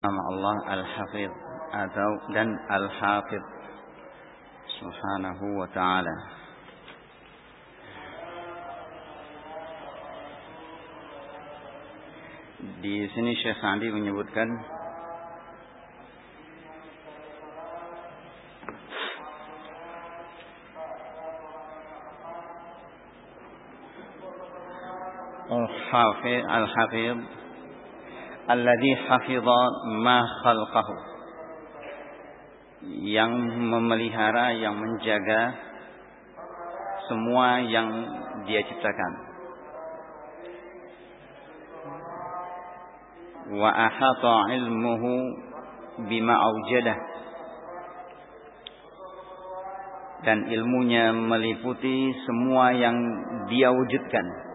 nama Allah Al-Hafidh atau dan Al-Hafidh. Subhanahu wa ta'ala. Di sini Syekh Sa'di menyebutkan Al-Hafidh Al-Hafidh Alladhi hafidha ma khalqahu. Yang memelihara, yang menjaga Semua yang dia ciptakan. Wa ahata ilmuhu bima aujadah Dan ilmunya meliputi semua yang dia wujudkan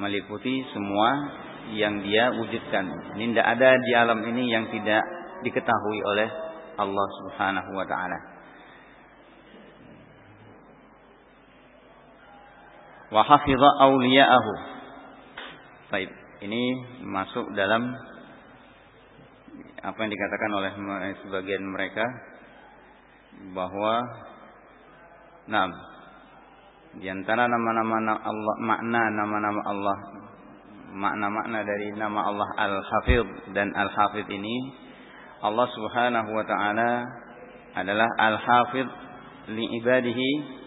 meliputi semua yang dia wujudkan. Ini tidak ada di alam ini yang tidak diketahui oleh Allah Subhanahu wa taala. Wa hafidha awliya'ahu. Baik, ini masuk dalam apa yang dikatakan oleh sebagian mereka bahwa nah di antara nama-nama Allah, makna nama-nama Allah, makna-makna dari nama Allah Al-Hafidh dan Al-Hafidh ini, Allah Subhanahu wa taala adalah Al-Hafidh li ibadihi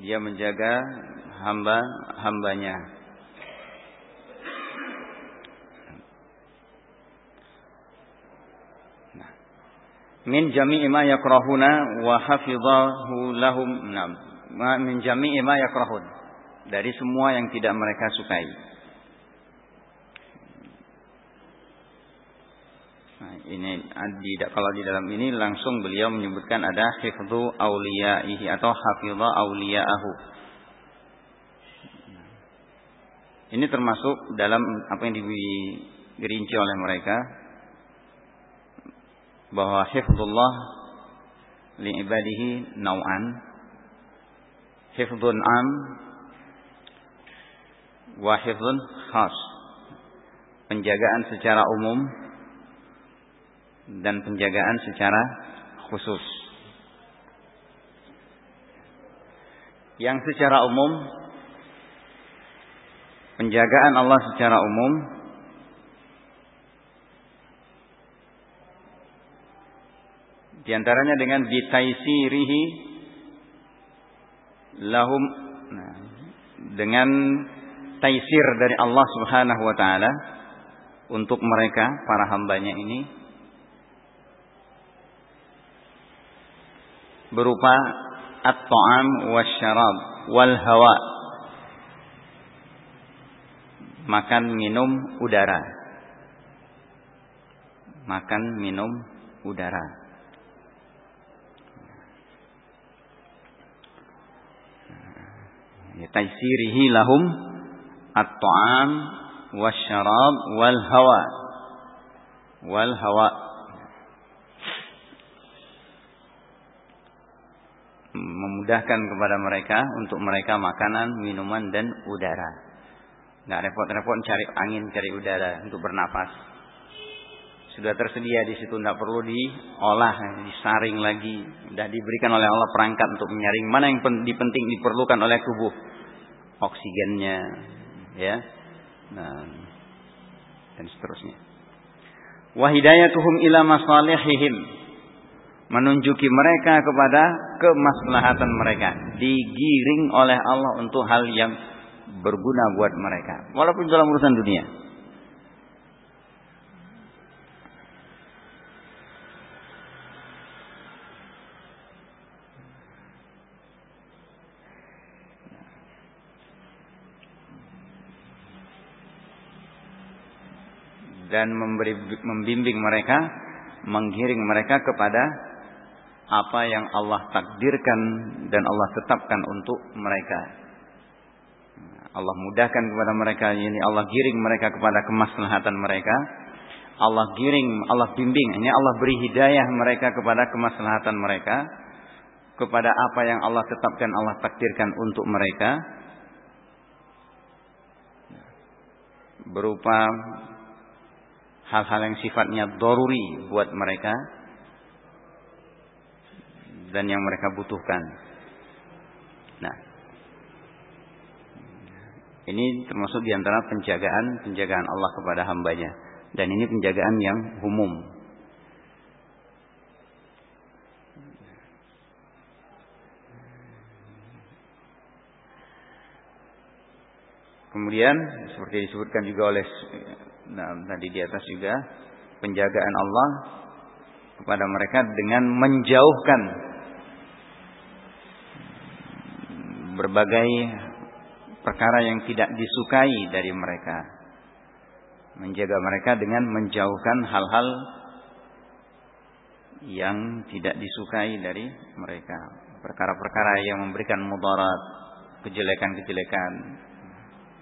Dia menjaga hamba-hambanya. Min jami'i ma yakrahuna wa hafizahu lahum. Nam min jami'i ma yakrahun. Dari semua yang tidak mereka sukai. Nah, ini di, kalau di dalam ini langsung beliau menyebutkan ada hifdzu auliyaihi atau hafidha auliyaahu ini termasuk dalam apa yang dirinci oleh mereka bahwa hifdzullah li ibadihi nau'an. Hifdzun am wa hifdzun khas. Penjagaan secara umum dan penjagaan secara khusus. Yang secara umum penjagaan Allah secara umum Di antaranya dengan bitaisirihi lahum nah, dengan taisir dari Allah Subhanahu wa taala untuk mereka para hambanya ini berupa at-ta'am wasyarab wal hawa makan minum udara. Makan minum udara taisirihi lahum at-ta'am wasyarab wal hawa wal hawa memudahkan kepada mereka untuk mereka makanan, minuman dan udara. Nggak repot-repot cari angin, cari udara untuk bernapas sudah tersedia di situ tidak perlu diolah disaring lagi. Sudah diberikan oleh Allah perangkat untuk menyaring mana yang penting diperlukan oleh tubuh. Oksigennya ya. Nah, dan seterusnya. Wahidayatuhum ila masalihihim. Menunjuki mereka kepada kemaslahatan mereka. Digiring oleh Allah untuk hal yang berguna buat mereka. Walaupun dalam urusan dunia dan memberi membimbing mereka, menggiring mereka kepada apa yang Allah takdirkan dan Allah tetapkan untuk mereka. Allah mudahkan kepada mereka ini Allah giring mereka kepada kemaslahatan mereka. Allah giring, Allah bimbing. Ini Allah beri hidayah mereka kepada kemaslahatan mereka, kepada apa yang Allah tetapkan, Allah takdirkan untuk mereka, berupa hal-hal yang sifatnya doruri buat mereka dan yang mereka butuhkan. Nah, ini termasuk di antara penjagaan penjagaan Allah kepada hambanya dan ini penjagaan yang umum. Kemudian seperti disebutkan juga oleh nah, tadi di atas juga penjagaan Allah kepada mereka dengan menjauhkan berbagai perkara yang tidak disukai dari mereka. Menjaga mereka dengan menjauhkan hal-hal yang tidak disukai dari mereka. Perkara-perkara yang memberikan mudarat, kejelekan-kejelekan,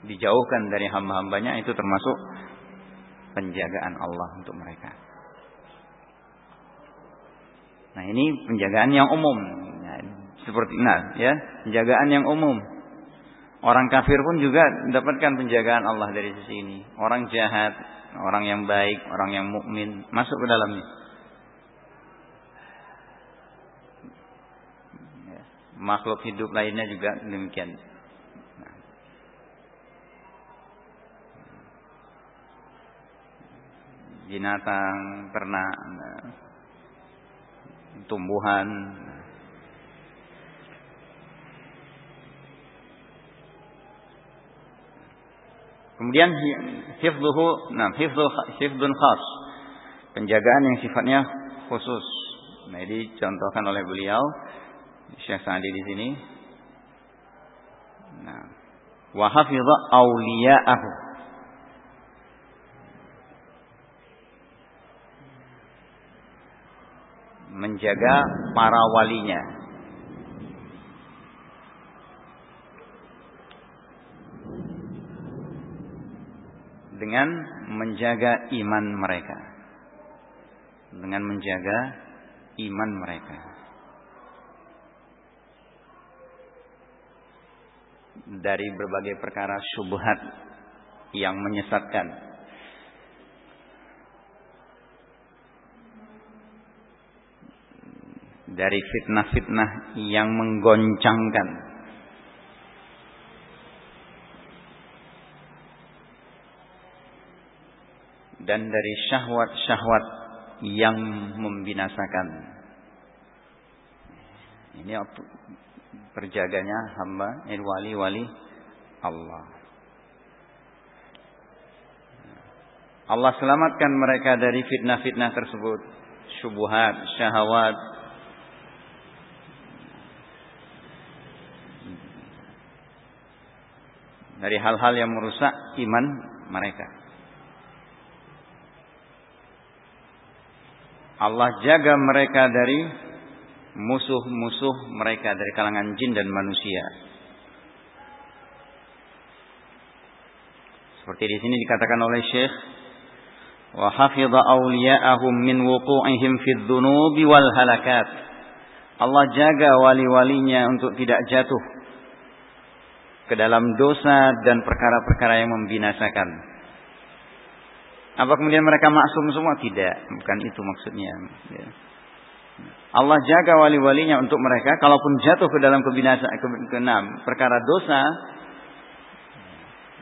dijauhkan dari hamba-hambanya itu termasuk penjagaan Allah untuk mereka. Nah ini penjagaan yang umum, nah, seperti nah ya penjagaan yang umum. Orang kafir pun juga mendapatkan penjagaan Allah dari sisi ini. Orang jahat, orang yang baik, orang yang mukmin masuk ke dalamnya. Ya, makhluk hidup lainnya juga demikian. Binatang, ternak, tumbuhan. Kemudian hifdzuhu, nah hifdzu hifdzun khas. Penjagaan yang sifatnya khusus. Nah, ini contohkan oleh beliau Syekh Sa'di di sini. Nah, wa hafidha awliya'ahu menjaga para walinya. Dengan menjaga iman mereka. Dengan menjaga iman mereka. Dari berbagai perkara syubhat yang menyesatkan dari fitnah-fitnah yang menggoncangkan dan dari syahwat-syahwat yang membinasakan. Ini terjaganya hamba wali-wali Allah. Allah selamatkan mereka dari fitnah-fitnah tersebut, syubhat, syahwat, dari hal-hal yang merusak iman mereka. Allah jaga mereka dari musuh-musuh mereka dari kalangan jin dan manusia. Seperti di sini dikatakan oleh Syekh wa hafidha awliya'ahum min wuqu'ihim fid dhunubi wal halakat. Allah jaga wali-walinya untuk tidak jatuh ke dalam dosa dan perkara-perkara yang membinasakan. Apa kemudian mereka maksum semua? Tidak, bukan itu maksudnya. Ya. Allah jaga wali-walinya untuk mereka, kalaupun jatuh ke dalam kebinasaan ke, keenam perkara dosa,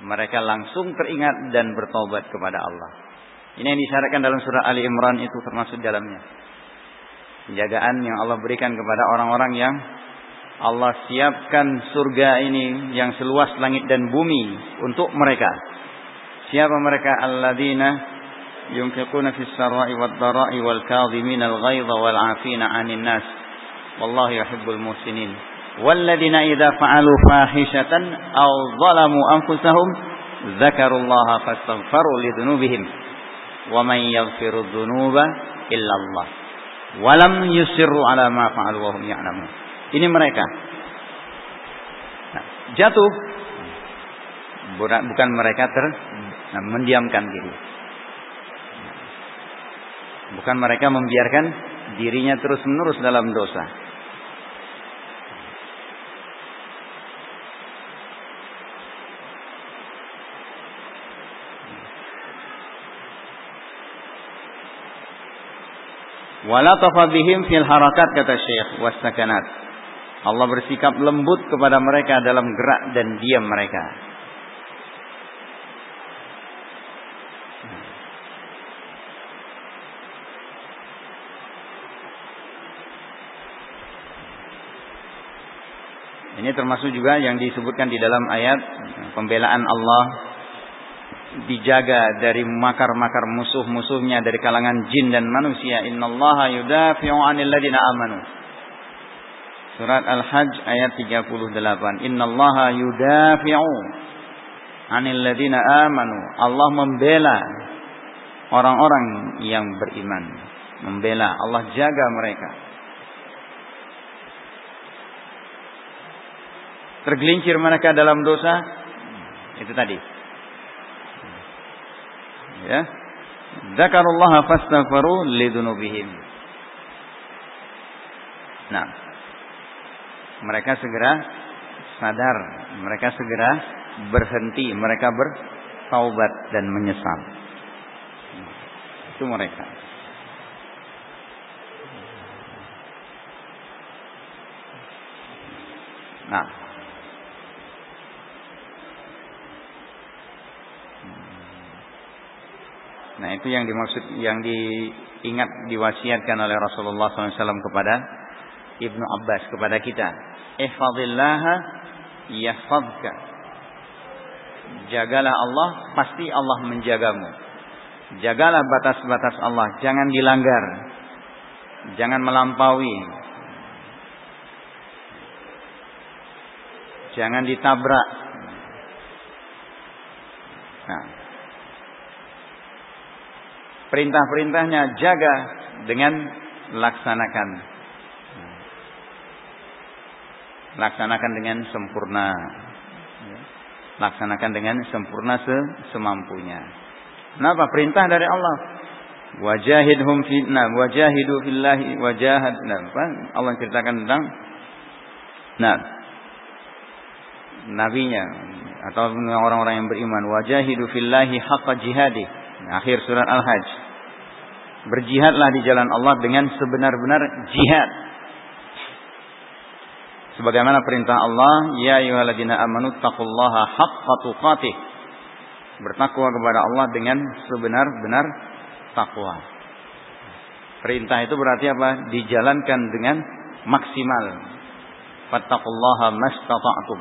mereka langsung teringat dan bertobat kepada Allah. Ini yang disyaratkan dalam surah Ali Imran itu termasuk dalamnya. Penjagaan yang Allah berikan kepada orang-orang yang Allah siapkan surga ini yang seluas langit dan bumi untuk mereka. Siapa mereka? Alladzina yunfiquna fis sarai wad darai wal kadhimin al ghaidha wal 'afina 'anil nas. Wallahu yuhibbul muhsinin. Walladzina idza fa'alu fahishatan aw zalamu anfusahum dzakarullaha fastaghfaru lidunubihim. Wa man yaghfiru dzunuba illa Allah. Walam yusirru ala ma fa'alu wa hum ya'lamun. Ini mereka. Nah, jatuh. Bukan mereka ter nah, mendiamkan diri. Bukan mereka membiarkan dirinya terus-menerus dalam dosa. Wala tafadhihim fil harakat kata Syekh wasakanat. Allah bersikap lembut kepada mereka dalam gerak dan diam mereka. Ini termasuk juga yang disebutkan di dalam ayat pembelaan Allah dijaga dari makar-makar musuh-musuhnya dari kalangan jin dan manusia. Innallaha yudafi'u 'anil ladina amanu. Surat Al-Hajj ayat 38. Innallaha yudafi'u 'anil ladina amanu. Allah membela orang-orang yang beriman. Membela, Allah jaga mereka. tergelincir mereka dalam dosa itu tadi ya zakarullah fastaghfiru lidunubihim nah mereka segera sadar mereka segera berhenti mereka bertaubat dan menyesal. Itu mereka. Nah. Nah itu yang dimaksud yang diingat diwasiatkan oleh Rasulullah SAW kepada Ibnu Abbas kepada kita. Ihfadillah yahfadka. Jagalah Allah, pasti Allah menjagamu. Jagalah batas-batas Allah, jangan dilanggar. Jangan melampaui. Jangan ditabrak. Nah, perintah-perintahnya jaga dengan laksanakan laksanakan dengan sempurna. Laksanakan dengan sempurna semampunya. Kenapa? Perintah dari Allah. Wajahidhum fitna wajahidu fillahi wajahad nah, Allah ceritakan tentang nah nabinya atau orang-orang yang beriman. Wajahidu fillahi haqqa jihadi. Akhir surat al-hajj. Berjihadlah di jalan Allah dengan sebenar-benar jihad. Sebagaimana perintah Allah, ya ayyuhalladzina amanu taqullaha haqqa tuqatih. Bertakwa kepada Allah dengan sebenar-benar takwa. Perintah itu berarti apa? Dijalankan dengan maksimal. Fattaqullaha mastata'tum.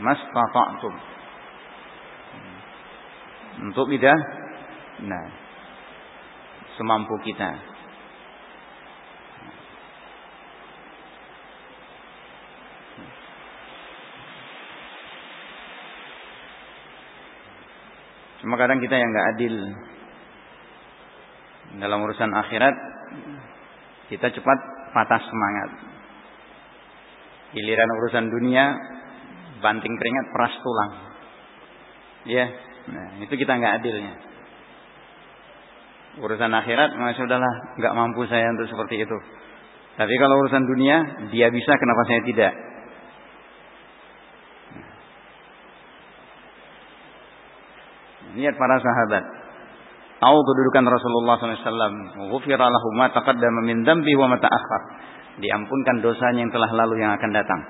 Mastata'tum. Untuk tidak Nah, semampu kita. Cuma kadang kita yang nggak adil dalam urusan akhirat, kita cepat patah semangat. Giliran urusan dunia, banting keringat, peras tulang. Ya, nah, itu kita nggak adilnya. Urusan akhirat, masya udahlah, nggak mampu saya untuk seperti itu. Tapi kalau urusan dunia, dia bisa, kenapa saya tidak? Lihat para sahabat. Tahu kedudukan Rasulullah SAW. Ghufira lahu ma taqaddama min dambi wa ta'akhir. Diampunkan dosanya yang telah lalu yang akan datang.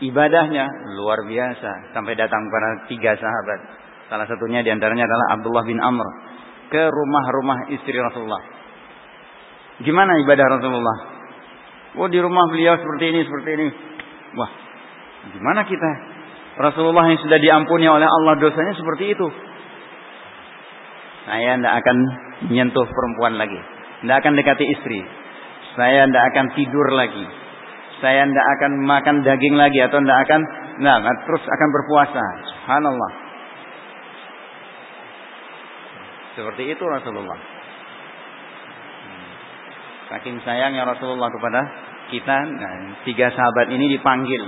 Ibadahnya luar biasa. Sampai datang para tiga sahabat. Salah satunya di antaranya adalah Abdullah bin Amr ke rumah-rumah istri Rasulullah. Gimana ibadah Rasulullah? Oh di rumah beliau seperti ini, seperti ini. Wah, gimana kita? Rasulullah yang sudah diampuni oleh Allah dosanya seperti itu. Saya tidak akan menyentuh perempuan lagi. Tidak akan dekati istri. Saya tidak akan tidur lagi. Saya tidak akan makan daging lagi atau tidak akan nah, terus akan berpuasa. Subhanallah. Seperti itu Rasulullah. Saking sayangnya Rasulullah kepada kita, nah, tiga sahabat ini dipanggil.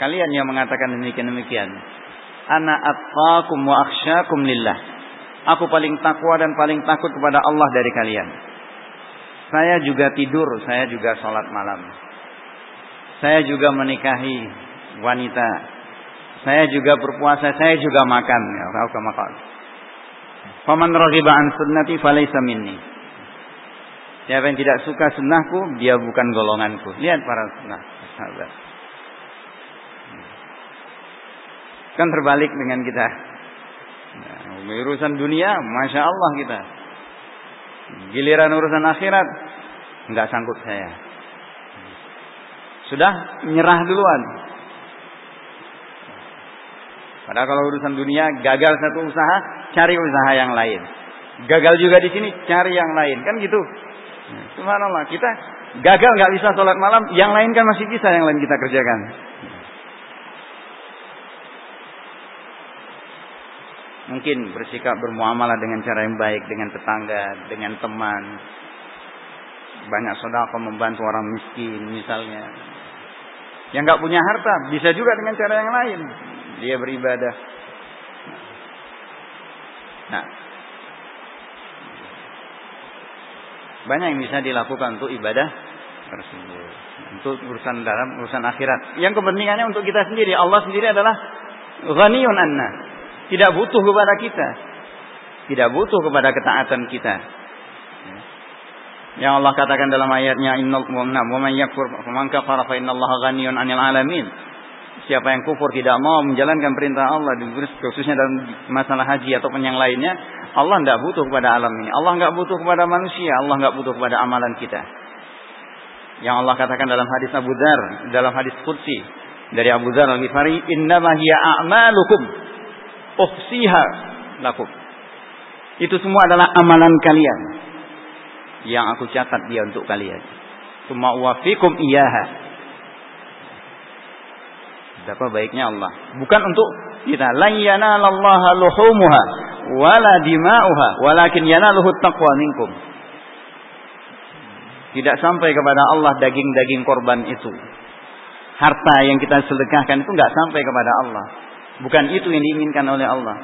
Kalian yang mengatakan demikian demikian. Ana atqakum wa akhsyakum lillah. Aku paling takwa dan paling takut kepada Allah dari kalian. Saya juga tidur, saya juga sholat malam. Saya juga menikahi wanita. Saya juga berpuasa, saya juga makan. Ya, makan. Faman raghiba an sunnati falaysa minni. Siapa yang tidak suka sunnahku, dia bukan golonganku. Lihat para sunnah sahabat. Kan terbalik dengan kita. Nah, urusan dunia, masya Allah kita. Giliran urusan akhirat, nggak sanggup saya. Sudah menyerah duluan. Padahal kalau urusan dunia gagal satu usaha, cari usaha yang lain. Gagal juga di sini, cari yang lain. Kan gitu. Subhanallah, kita gagal nggak bisa sholat malam, yang lain kan masih bisa yang lain kita kerjakan. Mungkin bersikap bermuamalah dengan cara yang baik dengan tetangga, dengan teman. Banyak saudara membantu orang miskin misalnya. Yang nggak punya harta bisa juga dengan cara yang lain. Dia beribadah. Nah, banyak yang bisa dilakukan untuk ibadah tersebut. Untuk urusan dalam urusan akhirat. Yang kepentingannya untuk kita sendiri. Allah sendiri adalah ghaniyun anna. Tidak butuh kepada kita. Tidak butuh kepada ketaatan kita. Yang Allah katakan dalam ayatnya innal wa man yakfur kafara fa ghaniyun 'anil 'alamin. Siapa yang kufur tidak mau menjalankan perintah Allah khususnya dalam masalah haji ataupun yang lainnya, Allah tidak butuh kepada alam ini. Allah nggak butuh kepada manusia. Allah nggak butuh kepada amalan kita. Yang Allah katakan dalam hadis Abu Dzar, dalam hadis Qudsi dari Abu Dzar Al-Ghifari, "Innama hiya a'malukum uhsiha lakum." Itu semua adalah amalan kalian yang aku catat dia untuk kalian. Cuma wafikum iyaha. Betapa baiknya Allah. Bukan untuk kita. Lan yanalallaha luhumuha wala dima'uha walakin yanaluhu taqwa minkum. Tidak sampai kepada Allah daging-daging korban itu. Harta yang kita sedekahkan itu nggak sampai kepada Allah. Bukan itu yang diinginkan oleh Allah.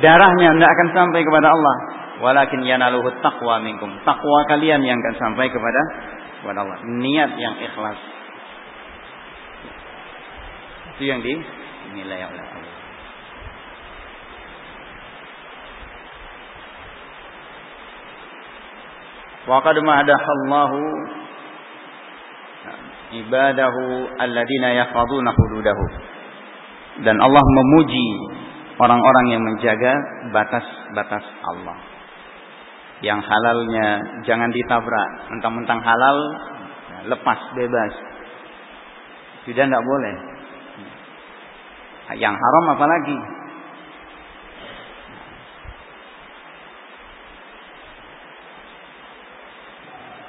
Darahnya tidak akan sampai kepada Allah. Walakin yanaluhu taqwa minkum. Takwa kalian yang akan sampai kepada kepada Allah. Niat yang ikhlas. Itu yang dinilai oleh Allah. Wa qad ma'adahallahu ibadahu alladziina yahfazuna hududahu. Dan Allah memuji orang-orang yang menjaga batas-batas Allah. Yang halalnya jangan ditabrak, mentang-mentang halal lepas bebas. Tidak tidak boleh. Yang haram apalagi?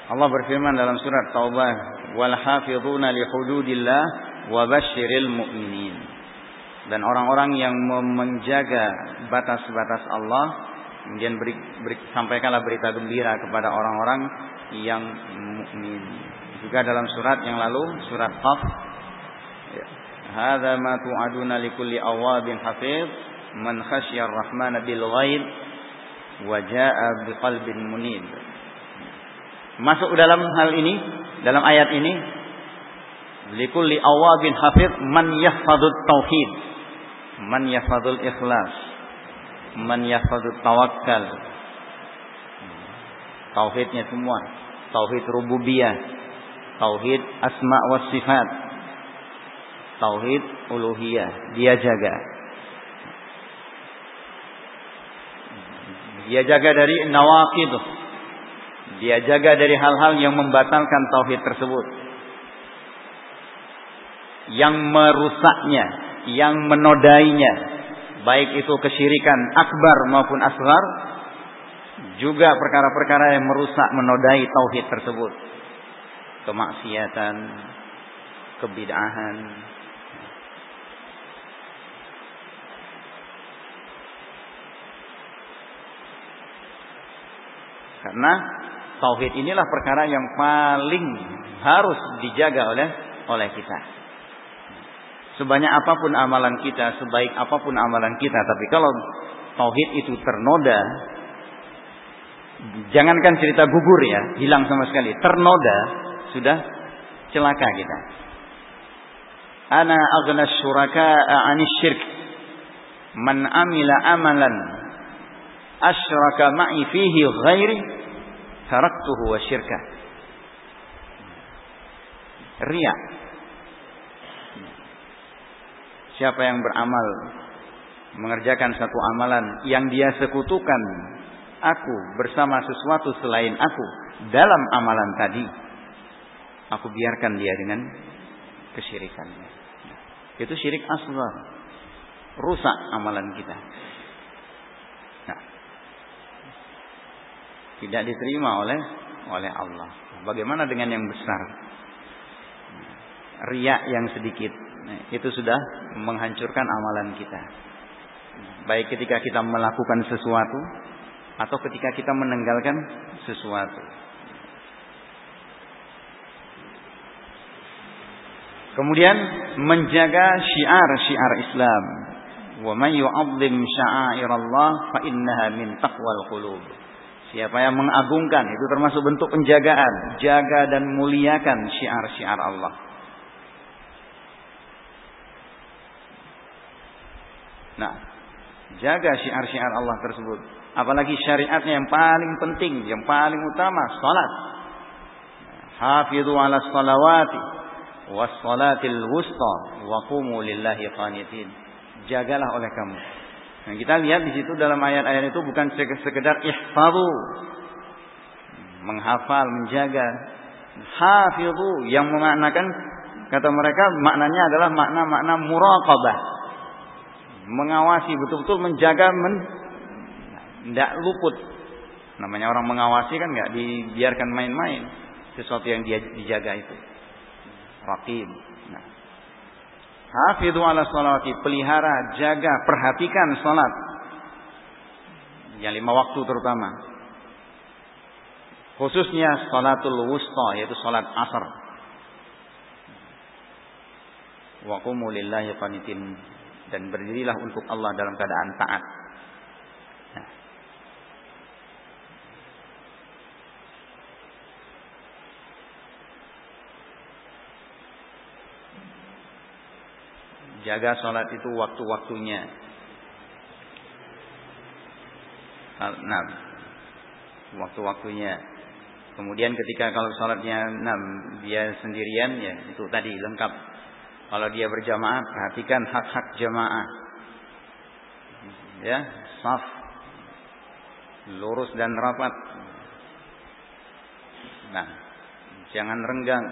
Allah berfirman dalam surat Taubah, "Wal hafizuna li hududillah wa basyiril mu'minin." Dan orang-orang yang menjaga batas-batas Allah, kemudian beri, beri, sampaikanlah berita gembira kepada orang-orang yang mukmin. Juga dalam surat yang lalu, surat Qaf, ya, Hadza ma tu'aduna likulli awabin hafiz man khasyar rahmana bil ghaib wa jaa'a biqalbin munib. Masuk dalam hal ini, dalam ayat ini likulli awabin hafiz man yahfadut tauhid, man yahfadul ikhlas, man yahfadut tawakkal. Tauhidnya semua, tauhid rububiyah, tauhid asma wa sifat, tauhid uluhiyah. Dia jaga. Dia jaga dari nawaqid. Dia jaga dari hal-hal yang membatalkan tauhid tersebut. Yang merusaknya yang menodainya baik itu kesyirikan akbar maupun asghar juga perkara-perkara yang merusak menodai tauhid tersebut kemaksiatan kebid'ahan Karena tauhid inilah perkara yang paling harus dijaga oleh oleh kita. Sebanyak apa pun amalan kita, sebaik apa pun amalan kita, tapi kalau tauhid itu ternoda, jangankan cerita gugur ya, hilang sama sekali, ternoda, sudah celaka kita. Ana aghna syuraka'a 'anis syirk. Man amila amalan asyraka ma'i fihi ghairi taraktuhu wa syirkah. Ria. Siapa yang beramal mengerjakan satu amalan yang dia sekutukan aku bersama sesuatu selain aku dalam amalan tadi, aku biarkan dia dengan kesyirikannya. Itu syirik asghar. Rusak amalan kita. Nah, tidak diterima oleh oleh Allah. Bagaimana dengan yang besar? Riak yang sedikit itu sudah menghancurkan amalan kita. Baik ketika kita melakukan sesuatu atau ketika kita meninggalkan sesuatu. Kemudian menjaga syiar-syiar Islam. Wa man yu'azzim sya'airallah fa innaha min taqwal qulub. Siapa yang mengagungkan itu termasuk bentuk penjagaan, jaga dan muliakan syiar-syiar Allah. Nah, jaga syiar-syiar Allah tersebut. Apalagi syariatnya yang paling penting, yang paling utama, salat. Hafidhu ala salawati wassalatil wusta wa qumu lillahi qanitin. Jagalah oleh kamu. Nah, kita lihat di situ dalam ayat-ayat itu bukan sekedar ihfazu menghafal, menjaga. Hafidhu yang memaknakan kata mereka maknanya adalah makna-makna muraqabah. Mengawasi betul-betul menjaga men tidak luput. Namanya orang mengawasi kan nggak dibiarkan main-main sesuatu yang dia dijaga itu raqib. Nah. Hafidhu ala salati, pelihara, jaga, perhatikan salat. Yang lima waktu terutama. Khususnya salatul wusta, yaitu salat asar. Wa qumu lillahi qanitin dan berdirilah untuk Allah dalam keadaan taat. Jaga sholat itu waktu-waktunya. Nah, waktu-waktunya. Kemudian ketika kalau sholatnya nah, dia sendirian ya itu tadi lengkap. Kalau dia berjamaah perhatikan hak-hak jamaah. Ya, saf lurus dan rapat. Nah, jangan renggang.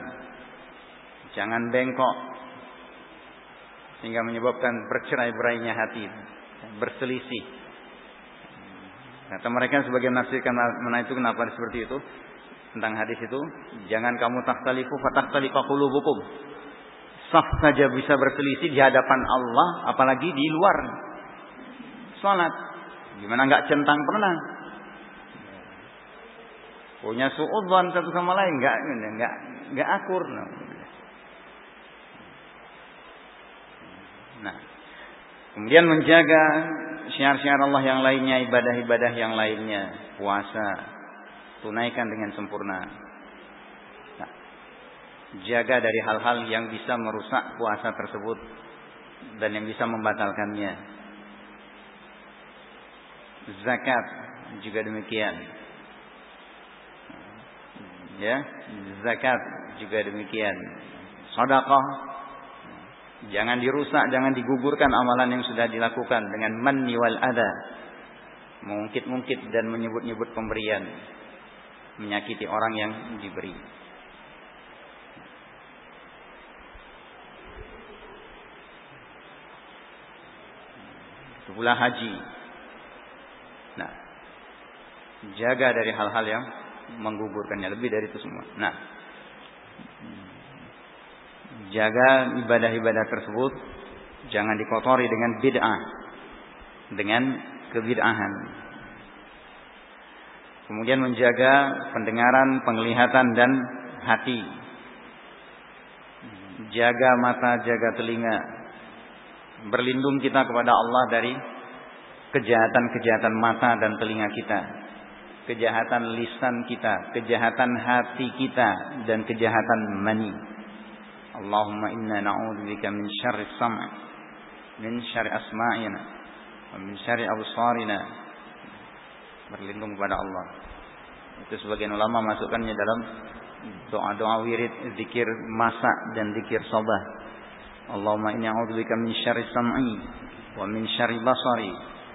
Jangan bengkok sehingga menyebabkan bercerai-berainya hati, berselisih. Kata mereka sebagai menafsirkan mana itu kenapa seperti itu tentang hadis itu, jangan kamu takhtalifu fatakhtalifa qulubukum. Saf saja bisa berselisih di hadapan Allah, apalagi di luar salat. Gimana enggak centang pernah? Punya suudzon satu sama lain enggak enggak enggak akur. Nah, kemudian menjaga syiar-syiar Allah yang lainnya, ibadah-ibadah yang lainnya, puasa, tunaikan dengan sempurna. Jaga dari hal-hal yang bisa merusak puasa tersebut dan yang bisa membatalkannya. Zakat juga demikian. Ya, zakat juga demikian. Sedekah Jangan dirusak, jangan digugurkan amalan yang sudah dilakukan dengan manni wal ada. Mengungkit-ungkit dan menyebut-nyebut pemberian. Menyakiti orang yang diberi. Pula haji. Nah, jaga dari hal-hal yang menggugurkannya lebih dari itu semua. Nah, jaga ibadah-ibadah tersebut jangan dikotori dengan bid'ah dengan kebid'ahan kemudian menjaga pendengaran penglihatan dan hati jaga mata jaga telinga berlindung kita kepada Allah dari kejahatan-kejahatan mata dan telinga kita, kejahatan lisan kita, kejahatan hati kita dan kejahatan mani. Allahumma inna na'udzubika min syarri sam' min syarri asma'ina wa min syarri absarina. Berlindung kepada Allah. Itu sebagian ulama masukkannya dalam doa-doa wirid, zikir masak dan zikir sobah. Min syarri sam'i wa min syarri basari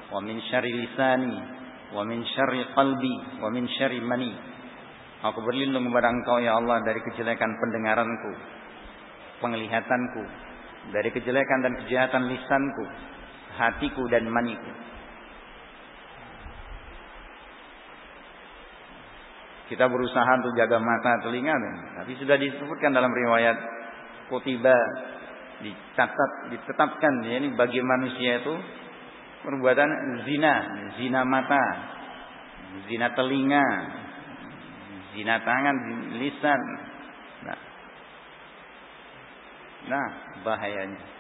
wa min syarri lisani wa min syarri qalbi wa min syarri mani. Aku berlindung kepada Engkau ya Allah dari kejelekan pendengaranku, penglihatanku, dari kejelekan dan kejahatan lisanku, hatiku dan maniku. Kita berusaha untuk jaga mata, telinga, tapi sudah disebutkan dalam riwayat kutiba dicatat, ditetapkan ya ini bagi manusia itu perbuatan zina, zina mata, zina telinga, zina tangan, lisan. Nah, nah bahayanya.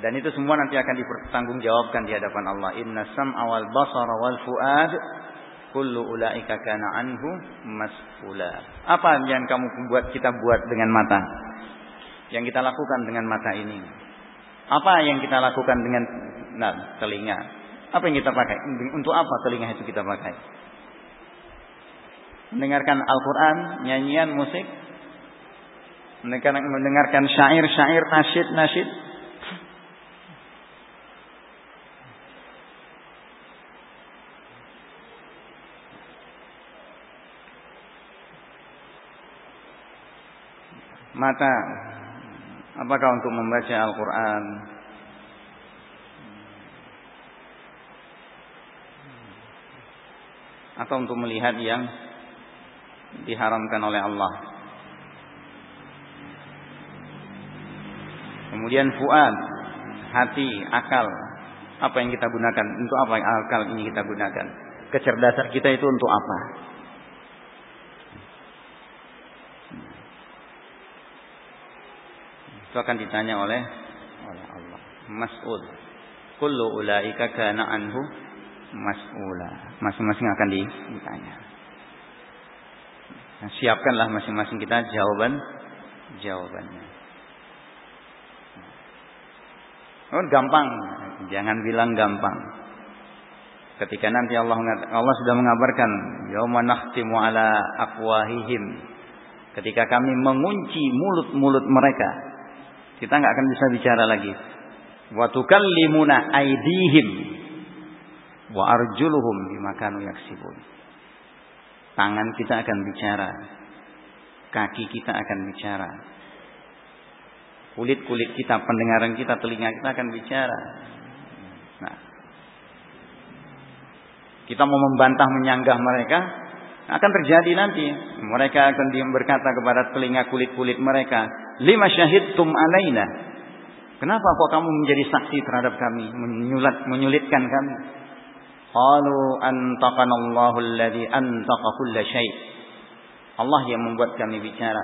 Dan itu semua nanti akan dipertanggungjawabkan di hadapan Allah. Inna sam'a wal basara wal fuad kullu ulaika kana anhu mas'ula. Apa yang kamu buat kita buat dengan mata? Yang kita lakukan dengan mata ini. Apa yang kita lakukan dengan nah, telinga? Apa yang kita pakai? Untuk apa telinga itu kita pakai? Mendengarkan Al-Quran, nyanyian, musik, mendengarkan syair-syair, nasyid-nasyid, mata apakah untuk membaca Al-Qur'an? Atau untuk melihat yang diharamkan oleh Allah? Kemudian fuad hati akal. Apa yang kita gunakan? Untuk apa yang akal ini kita gunakan? Kecerdasan kita itu untuk apa itu akan ditanya oleh oleh Allah. Mas'ul. Kullu ulaika kana anhu mas'ula. Masing-masing akan ditanya. Nah, siapkanlah masing-masing kita jawaban jawabannya. Oh, gampang. Jangan bilang gampang. Ketika nanti Allah Allah sudah mengabarkan yauma nakhtimu ala afwahihim. Ketika kami mengunci mulut-mulut mereka kita nggak akan bisa bicara lagi. Wa tukallimuna aidihim wa arjuluhum bima yaksibun. Tangan kita akan bicara. Kaki kita akan bicara. Kulit-kulit kita, pendengaran kita, telinga kita akan bicara. Nah, kita mau membantah menyanggah mereka akan terjadi nanti. Mereka akan berkata kepada telinga kulit-kulit mereka, Lima syahidtum alaina. Kenapa kok kamu menjadi saksi terhadap kami, menyulat, menyulitkan kami? Qalu antaqana Allahu alladhi antaqa kulla syai'. Allah yang membuat kami bicara.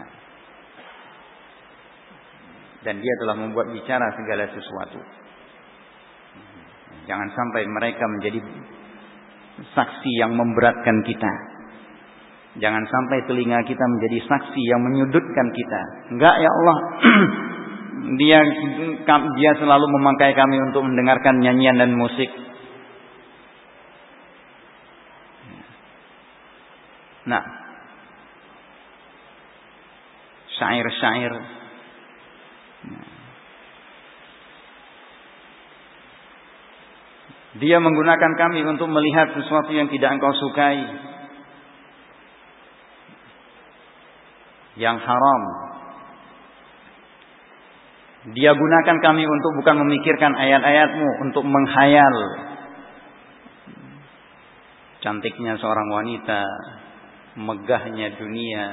Nah. Dan dia telah membuat bicara segala sesuatu. Jangan sampai mereka menjadi saksi yang memberatkan kita. Jangan sampai telinga kita menjadi saksi yang menyudutkan kita. Enggak ya Allah. dia dia selalu memakai kami untuk mendengarkan nyanyian dan musik. Nah, syair-syair. Dia menggunakan kami untuk melihat sesuatu yang tidak engkau sukai. yang haram. Dia gunakan kami untuk bukan memikirkan ayat-ayatmu, untuk menghayal. Cantiknya seorang wanita, megahnya dunia.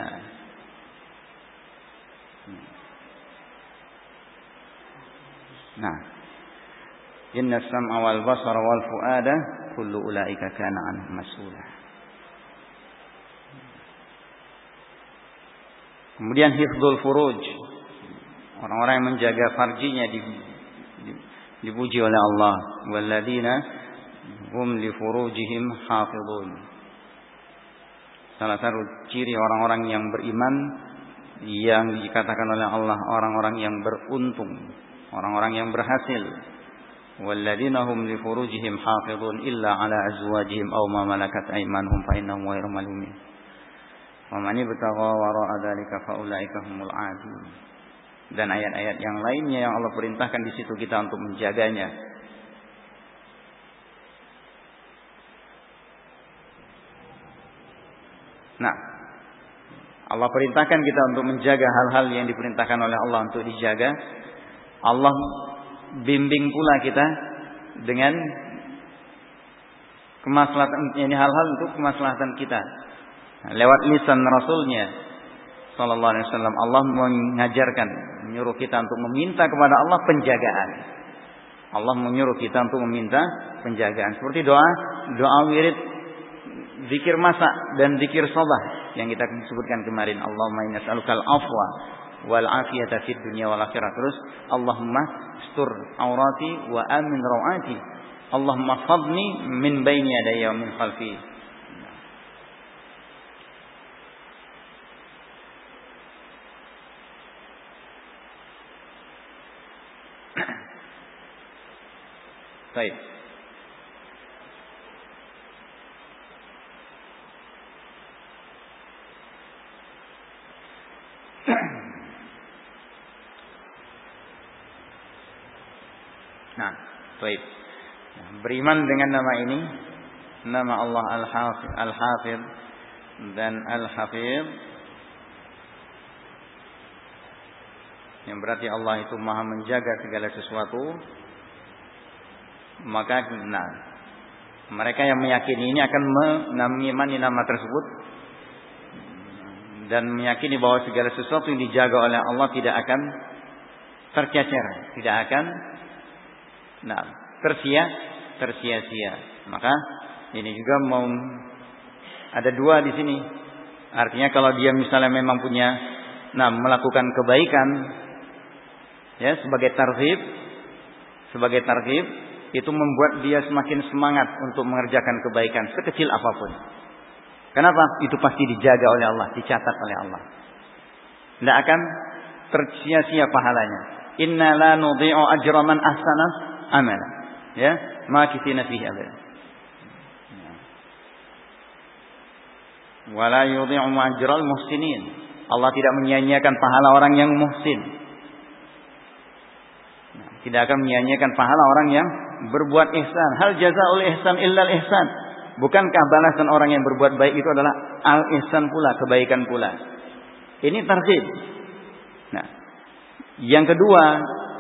Nah, inna sam'a wal basara wal fuada kullu ulaika kana anhu mas'ula. Kemudian hifdzul furuj. Orang-orang yang menjaga farjinya dipuji oleh Allah. Walladzina hum li furujihim hafizun. Salah satu ciri orang-orang yang beriman yang dikatakan oleh Allah orang-orang yang beruntung, orang-orang yang berhasil. Hafizun illa ala azwajihim aw ma malakat aymanuhum fa innahum ghairu malumin. Wa man ibtagha wara'a dzalika fa ulaika humul 'adun. Dan ayat-ayat yang lainnya yang Allah perintahkan di situ kita untuk menjaganya. Nah, Allah perintahkan kita untuk menjaga hal-hal yang diperintahkan oleh Allah untuk dijaga. Allah bimbing pula kita dengan kemaslahatan ini hal-hal untuk kemaslahatan kita. lewat lisan Rasulnya Sallallahu Alaihi Wasallam Allah mengajarkan menyuruh kita untuk meminta kepada Allah penjagaan. Allah menyuruh kita untuk meminta penjagaan. Seperti doa doa wirid zikir masa dan zikir sobah yang kita sebutkan kemarin. Allahumma inna as'alukal afwa wal afiyata fid dunya wal akhirah. Terus Allahumma stur aurati wa amin rawati. Allahumma fadni min baini yadayya wa min khalfi. Baik. Baik. Beriman dengan nama ini, nama Allah Al-Hafid, Al-Hafid dan Al-Hafid yang berarti Allah itu maha menjaga segala sesuatu. Maka nah mereka yang meyakini ini akan mengimani nama tersebut. Dan meyakini bahwa segala sesuatu yang dijaga oleh Allah tidak akan tercecer, tidak akan nah tersia tersia-sia. Maka ini juga mau ada dua di sini. Artinya kalau dia misalnya memang punya nah melakukan kebaikan ya sebagai tarhib sebagai tarhib itu membuat dia semakin semangat untuk mengerjakan kebaikan sekecil apa pun. Kenapa? Itu pasti dijaga oleh Allah, dicatat oleh Allah. Tidak akan tersia-sia pahalanya. Inna la nudhi'u ajra man amala. Ya, makithina fihi abada. Wala yudhi'u ajral muhsinin. Allah tidak menyia-nyiakan pahala orang yang muhsin. Tidak akan menyia-nyiakan pahala orang yang berbuat ihsan. Hal jazaul ihsan illa ihsan. Bukankah balasan orang yang berbuat baik itu adalah al ihsan pula, kebaikan pula. Ini tarhib. Nah, yang kedua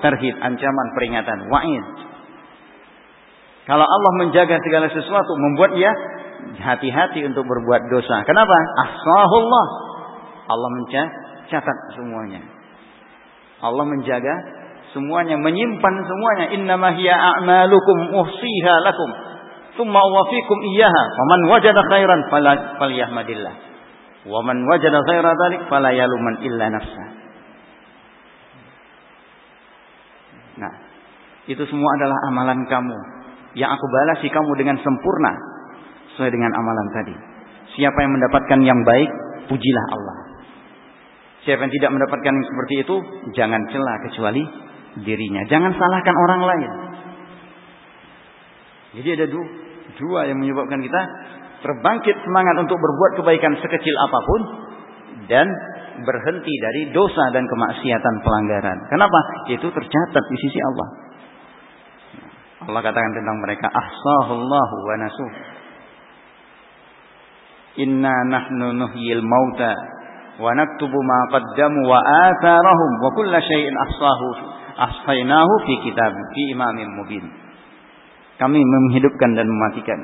tarhib, ancaman, peringatan, wa'id. Kalau Allah menjaga segala sesuatu, membuat dia hati-hati untuk berbuat dosa. Kenapa? Ahsahullah. Allah mencatat semuanya. Allah menjaga semuanya, menyimpan semuanya. Innama hiya a'malukum uhsiha lakum. Thumma uwafikum iyyaha. Wa man wajada khairan falyahmadillah. Wa man wajada ghaira dzalik fala yaluman illa nafsa. Nah, itu semua adalah amalan kamu yang aku balasi kamu dengan sempurna sesuai dengan amalan tadi. Siapa yang mendapatkan yang baik, pujilah Allah. Siapa yang tidak mendapatkan yang seperti itu, jangan celah kecuali dirinya. Jangan salahkan orang lain. Jadi ada dua, dua yang menyebabkan kita terbangkit semangat untuk berbuat kebaikan sekecil apa pun dan berhenti dari dosa dan kemaksiatan pelanggaran. Kenapa? Itu tercatat di sisi Allah. Allah katakan tentang mereka ahsahullahu wa nasuh. Inna nahnu nuhyil mauta wa naktubu ma qaddamu wa atharahum wa kulla syai'in ahsahu ahsainahu fi kitab fi imamin mubin. Kami menghidupkan dan mematikan.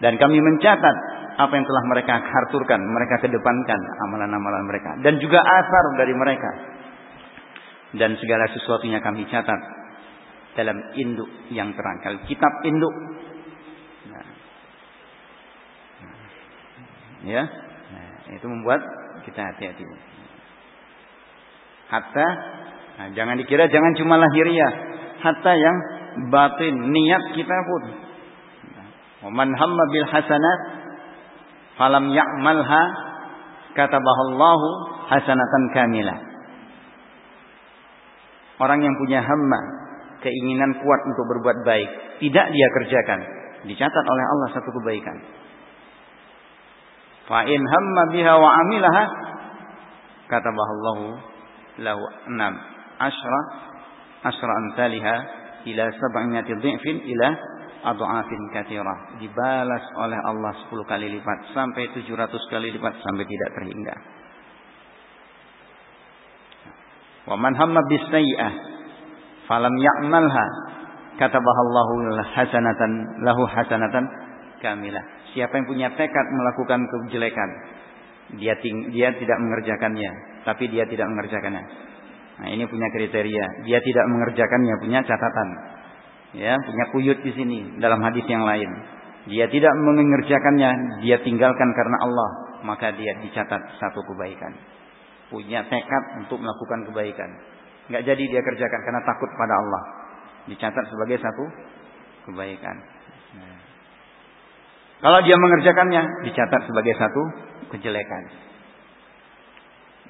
Dan kami mencatat apa yang telah mereka harturkan, mereka kedepankan amalan-amalan mereka dan juga asar dari mereka. Dan segala sesuatunya kami catat dalam induk yang terang. Kitab induk. Nah. Ya. Nah, itu membuat kita hati-hati. Hatta Nah, jangan dikira jangan cuma lahiriah, hatta yang batin niat kita pun. Man hamma bil hasanat falam ya'malha katabahallahu hasanatan kamilah. Orang yang punya hamma, keinginan kuat untuk berbuat baik, tidak dia kerjakan, dicatat oleh Allah satu kebaikan. Fa in hamma biha wa amilaha katabahallahu lahu enam asra asra amsalha ila sab'ati dhifin ila adhafin katsirah dibalas oleh Allah 10 kali lipat sampai 700 kali lipat sampai tidak terhingga wa man hamma bis sayyi'ah falam ya'malha katabahallahu hasanatan lahu hasanatan kamilah siapa yang punya tekad melakukan kejelekan dia ting dia tidak mengerjakannya tapi dia tidak mengerjakannya Nah, ini punya kriteria. Dia tidak mengerjakannya, punya catatan. Ya, punya kuyut di sini dalam hadis yang lain. Dia tidak mengerjakannya, dia tinggalkan karena Allah, maka dia dicatat satu kebaikan. Punya tekad untuk melakukan kebaikan. Enggak jadi dia kerjakan karena takut pada Allah. Dicatat sebagai satu kebaikan. Nah. Kalau dia mengerjakannya, dicatat sebagai satu kejelekan.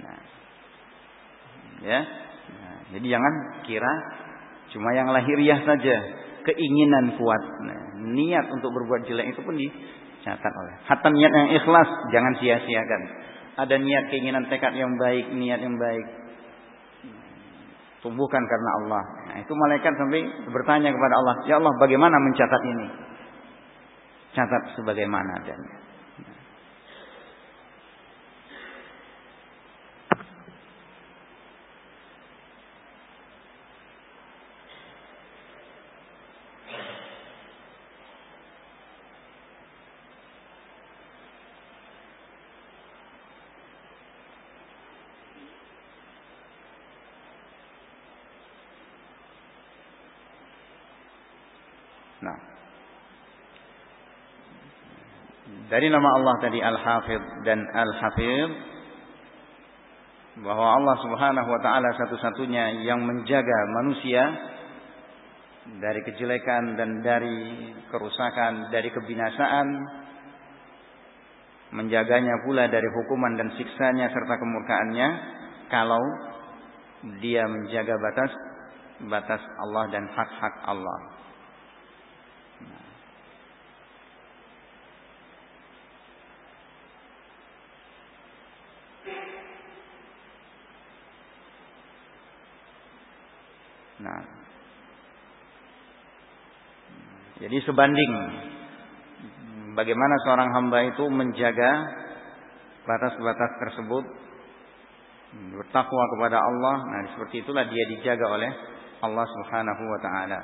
Nah. Ya. Nah, jadi jangan kira cuma yang lahiriah saja, keinginan kuat. Nah, niat untuk berbuat jelek itu pun dicatat oleh. Hatta niat yang ikhlas jangan sia-siakan. Ada niat keinginan tekad yang baik, niat yang baik. Tumbuhkan karena Allah. Nah, itu malaikat sampai bertanya kepada Allah, "Ya Allah, bagaimana mencatat ini?" Catat sebagaimana adanya. Dari nama Allah tadi Al-Hafidh dan Al-Hafidh bahwa Allah Subhanahu wa taala satu-satunya yang menjaga manusia dari kejelekan dan dari kerusakan, dari kebinasaan, menjaganya pula dari hukuman dan siksanya serta kemurkaannya kalau dia menjaga batas batas Allah dan hak-hak Allah. Nah. Jadi sebanding bagaimana seorang hamba itu menjaga batas-batas tersebut bertakwa kepada Allah. Nah, seperti itulah dia dijaga oleh Allah Subhanahu wa taala.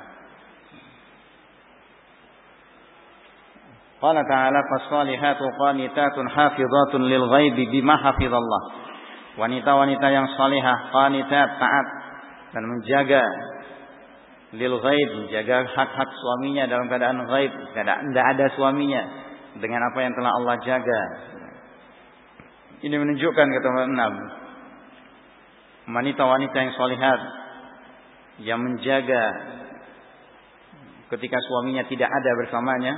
Qala ta'ala fas-salihatu qanitatun hafizatun lil ghaibi bima hafizallah. Wanita-wanita yang salihah, qanitat, taat dan menjaga lil ghaib, menjaga hak-hak suaminya dalam keadaan ghaib, tidak ada suaminya dengan apa yang telah Allah jaga. Ini menunjukkan kata enam wanita-wanita yang solihat yang menjaga ketika suaminya tidak ada bersamanya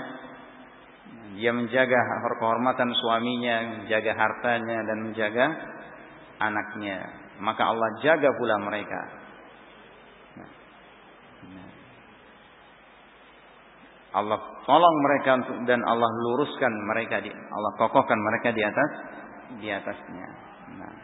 dia menjaga kehormatan suaminya menjaga hartanya dan menjaga anaknya. Maka Allah jaga pula mereka Allah tolong mereka dan Allah luruskan mereka di Allah kokohkan mereka di atas di atasnya. Nah.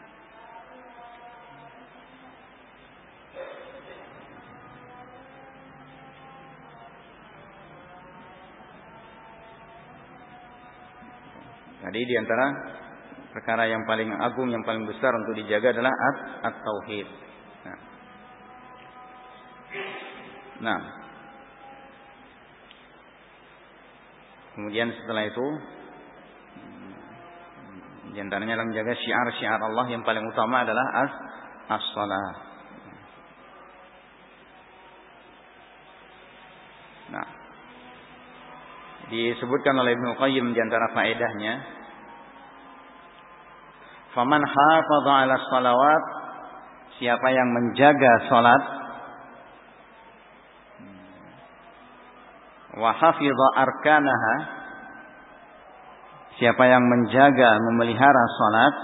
Jadi di antara perkara yang paling agung yang paling besar untuk dijaga adalah at-tauhid. Nah. Nah. Kemudian setelah itu di antaranya adalah menjaga syiar-syiar Allah yang paling utama adalah as as-salah. Nah, disebutkan oleh Ibnu Qayyim di antara faedahnya, "Faman hafadha 'ala salawat siapa yang menjaga salat wa hafidha arkanaha. Siapa yang menjaga memelihara salat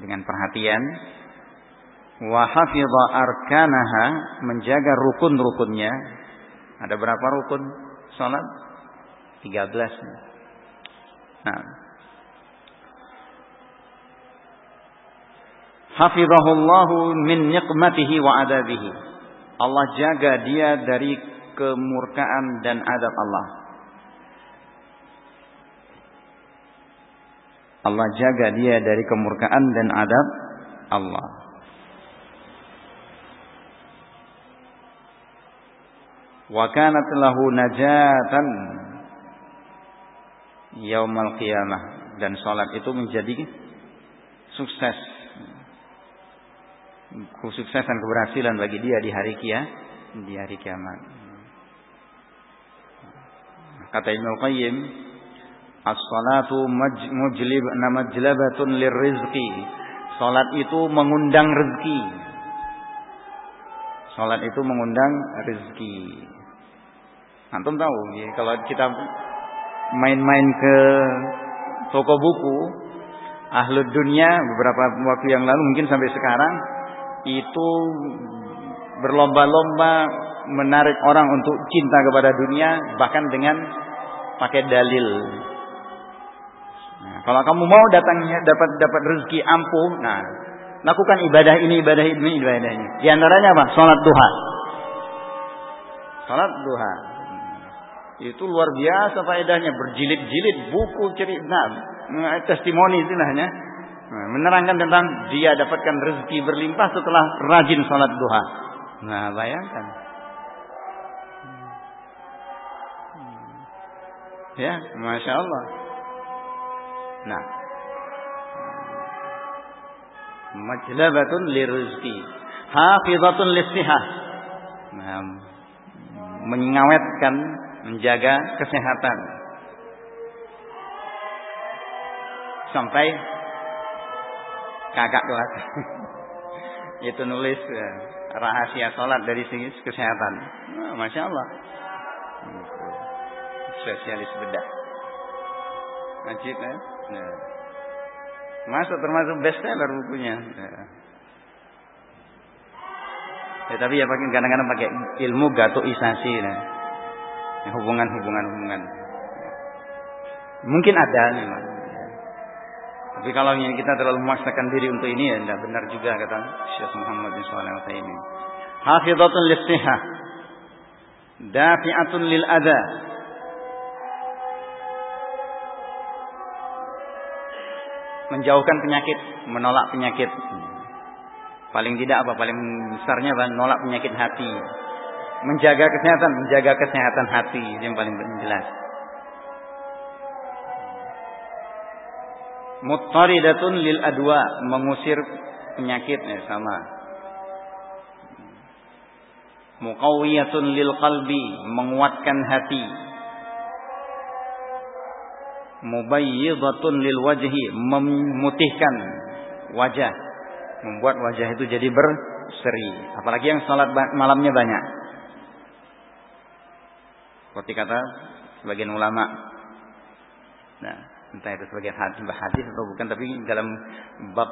dengan perhatian. Wa hafidha arkanaha menjaga rukun-rukunnya. Ada berapa rukun salat? 13 nah. Hafizahullahu min nikmatihi wa adabihi. Allah jaga dia dari kemurkaan dan adab Allah. Allah jaga dia dari kemurkaan dan adab Allah. Wa kanat lahu najatan yaumal qiyamah. Dan salat itu menjadi sukses. Kesuksesan keberhasilan bagi dia di hari kia di hari kiamat. Kata Ibnu Qayyim, as-salatu mujlib namajlabatun lirizqi. Salat itu mengundang rezeki. Salat itu mengundang rezeki. Antum tahu, ya, kalau kita main-main ke toko buku, ahlud dunia beberapa waktu yang lalu mungkin sampai sekarang itu berlomba-lomba menarik orang untuk cinta kepada dunia bahkan dengan pakai dalil. Nah, kalau kamu mau datangnya dapat dapat rezeki ampuh, nah lakukan ibadah ini, ibadah ini, ibadah ini. Di antaranya apa? Salat duha. Salat duha. Itu luar biasa faedahnya, berjilid-jilid buku cerita, nah, testimoni istilahnya Nah, menerangkan tentang dia dapatkan rezeki berlimpah setelah rajin sholat duha. Nah, bayangkan. Ya, masya Allah. Nah, majlabatun lirizki, hafizatun lisihah. Nah, mengawetkan, menjaga kesehatan. Sampai kakak kelas itu nulis ya, rahasia sholat dari segi kesehatan masya Allah spesialis bedah Majid ya. Nah. Masuk termasuk bestseller bukunya. Ya. ya tapi ya pakai kadang-kadang pakai ilmu gatoisasi nah. hubungan-hubungan hubungan. Mungkin ada Mas. Tapi kalau kita terlalu memaksakan diri untuk ini ya tidak benar juga kata Syekh Muhammad bin Shalih Al-Utsaimin. Hafizatun lis-sihah. Dafi'atun lil adha. Menjauhkan penyakit, menolak penyakit. Paling tidak apa? Paling besarnya apa? Menolak penyakit hati. Menjaga kesehatan, menjaga kesehatan hati yang paling jelas. Muttaridatun lil adwa mengusir penyakitnya sama. Muqawiyatun lil qalbi menguatkan hati. Mubayyidatun lil wajhi memutihkan wajah. Membuat wajah itu jadi berseri. Apalagi yang salat malamnya banyak. Seperti kata sebagian ulama. Nah entah itu sebagai hadis hadis atau bukan tapi dalam bab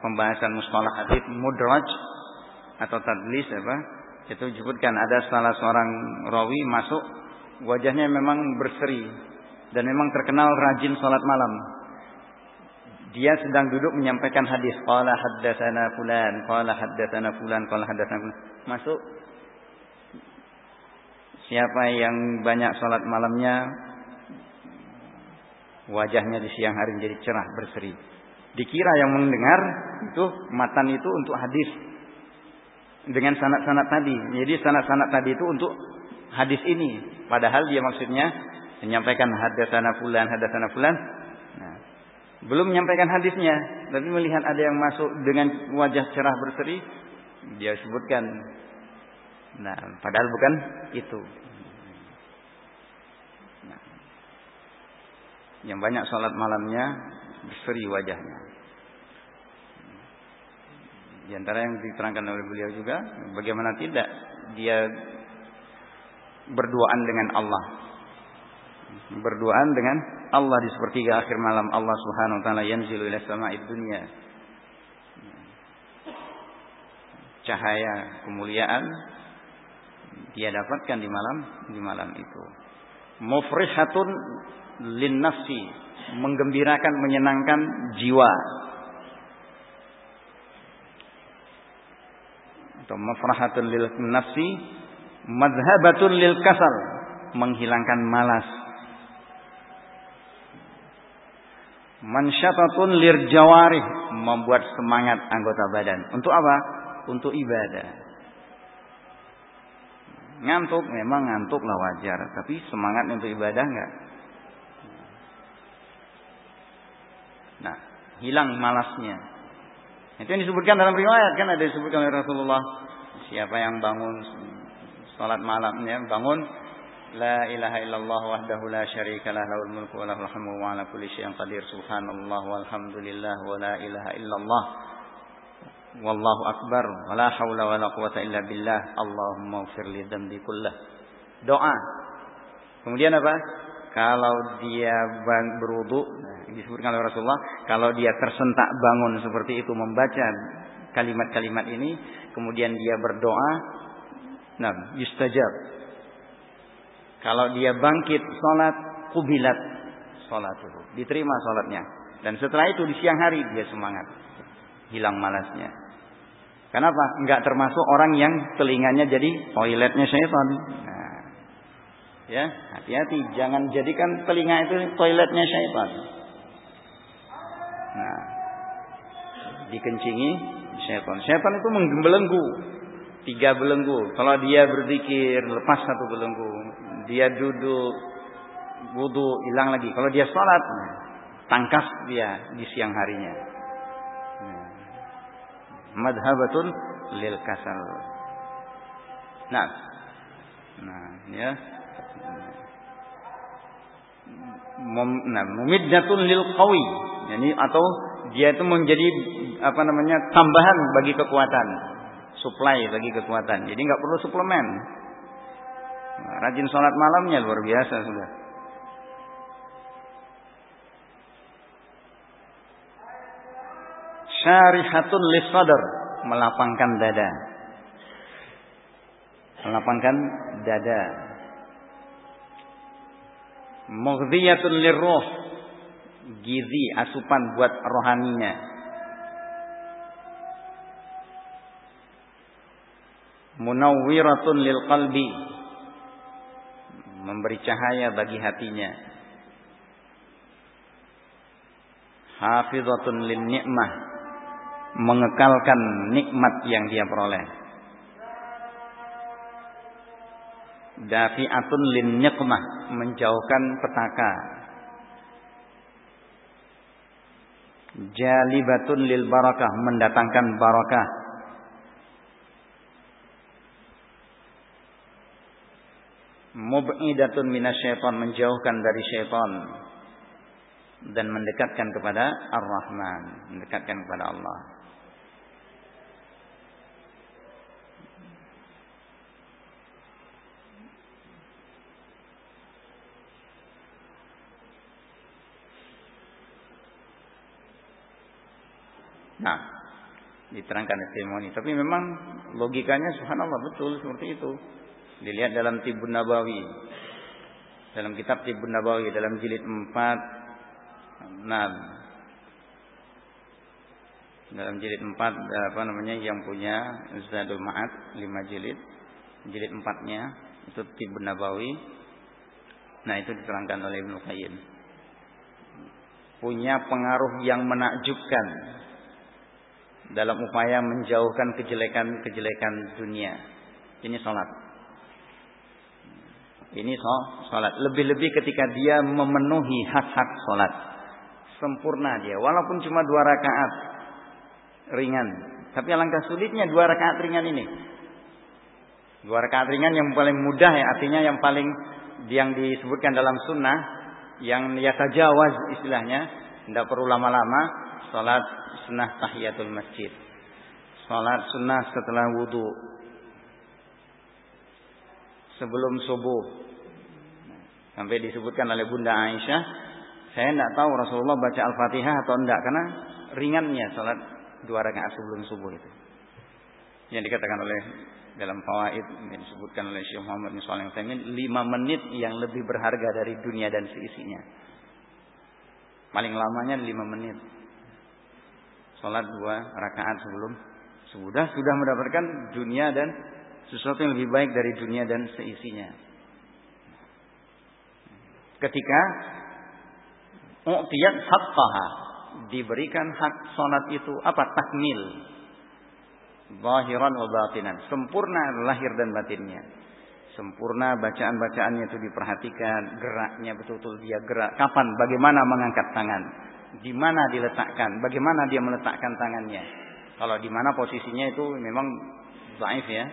pembahasan mustalah hadis mudraj atau tadlis apa itu disebutkan ada salah seorang rawi masuk wajahnya memang berseri dan memang terkenal rajin salat malam. Dia sedang duduk menyampaikan hadis qala haddatsana fulan qala haddatsana fulan qala haddatsana fulan. Masuk. Siapa yang banyak salat malamnya Wajahnya di siang hari menjadi cerah berseri. Dikira yang mendengar itu matan itu untuk hadis dengan sanat-sanat tadi. Jadi sanat-sanat tadi itu untuk hadis ini. Padahal dia maksudnya menyampaikan hadasana fulan, hadasana fulan. Nah, belum menyampaikan hadisnya, tapi melihat ada yang masuk dengan wajah cerah berseri, dia sebutkan. Nah, padahal bukan itu. Yang banyak sholat malamnya berseri wajahnya. Di antara yang diterangkan oleh beliau juga, bagaimana tidak dia berduaan dengan Allah. Berduaan dengan Allah di sepertiga akhir malam Allah Subhanahu wa taala yanzilu ila sama'id dunya. Cahaya kemuliaan dia dapatkan di malam di malam itu. Mufrihatun lin nafsi, menggembirakan menyenangkan jiwa. Atau mafrahatun lil nafsi, madhabatun lil kasal, menghilangkan malas. Mansyatatun lir jawarih, membuat semangat anggota badan. Untuk apa? Untuk ibadah. Ngantuk memang ngantuk lah wajar, tapi semangat untuk ibadah enggak. Nah, hilang malasnya. Itu yang disebutkan dalam riwayat kan ada disebutkan oleh Rasulullah. Siapa yang bangun salat malamnya, bangun La ilaha illallah wahdahu la syarika lah lahul mulku wa lahul hamdu wa ala kulli syai'in qadir subhanallah walhamdulillah wa la ilaha illallah Wallahu akbar. Wala haula wala quwata illa billah. Allahumma ufir li dzambi kullah. Doa. Kemudian apa? Kalau dia berwudu, nah, disebutkan oleh Rasulullah, kalau dia tersentak bangun seperti itu membaca kalimat-kalimat ini, kemudian dia berdoa, nah, yustajab. Kalau dia bangkit salat, kubilat itu, diterima salatnya. Dan setelah itu di siang hari dia semangat, hilang malasnya. Kenapa? Enggak termasuk orang yang telinganya jadi toiletnya syaitan. Nah, ya, hati-hati, jangan jadikan telinga itu toiletnya syaitan. Nah, dikencingi syaitan. Syaitan itu menggembelenggu. Tiga belenggu. Kalau dia berzikir, lepas satu belenggu. Dia duduk, wudhu, hilang lagi. Kalau dia sholat, tangkas dia di siang harinya madhabatun lil kasal. Nah, nah ya. Mem, nah, lil qawi. Yani atau dia itu menjadi apa namanya tambahan bagi kekuatan, supply bagi kekuatan. Jadi nggak perlu suplemen. Nah, rajin sholat malamnya luar biasa sudah. syarihatun lisadr melapangkan dada melapangkan dada mughdiyatun lirruh gizi asupan buat rohaninya. Munawwiratun lil qalbi. Memberi cahaya bagi hatinya. Hafizatun lin ni'mah mengekalkan nikmat yang dia peroleh. Dafi'atun lin nikmah. Menjauhkan petaka. Jalibatun lil barakah mendatangkan barakah. Mub'idatun minasyaitan menjauhkan dari syaitan dan mendekatkan kepada Ar-Rahman, mendekatkan kepada Allah. Nah, diterangkan testimoni. Tapi memang logikanya subhanallah betul seperti itu. Dilihat dalam Tibun Nabawi. Dalam kitab Tibun Nabawi dalam jilid 4 nah dalam jilid 4 apa namanya yang punya Zadul Ma'ad 5 jilid. Jilid 4-nya itu Tibun Nabawi. Nah, itu diterangkan oleh Ibnu Qayyim. Punya pengaruh yang menakjubkan dalam upaya menjauhkan kejelekan-kejelekan dunia. Ini sholat. Ini sholat. Lebih-lebih ketika dia memenuhi hak-hak sholat. Sempurna dia. Walaupun cuma dua rakaat. Ringan. Tapi alangkah sulitnya dua rakaat ringan ini. Dua rakaat ringan yang paling mudah ya. Artinya yang paling yang disebutkan dalam sunnah. Yang yatajawaz istilahnya. Tidak perlu lama-lama. Sholat sunnah tahiyatul masjid. Salat sunnah setelah wudhu. Sebelum subuh. Sampai disebutkan oleh Bunda Aisyah. Saya tidak tahu Rasulullah baca Al-Fatihah atau tidak. Karena ringannya salat dua rakaat sebelum subuh itu. Yang dikatakan oleh dalam fawaid yang disebutkan oleh Syekh Muhammad bin Shalih Al lima menit yang lebih berharga dari dunia dan seisinya. Paling lamanya lima menit. Salat dua rakaat sebelum sudah sudah mendapatkan dunia dan sesuatu yang lebih baik dari dunia dan seisinya. Ketika u'tiyat haqqaha diberikan hak salat itu apa? Takmil. Zahiran wa batinan. Sempurna lahir dan batinnya. Sempurna bacaan-bacaannya itu diperhatikan. Geraknya betul-betul dia gerak. Kapan? Bagaimana mengangkat tangan di mana diletakkan bagaimana dia meletakkan tangannya kalau di mana posisinya itu memang baik ya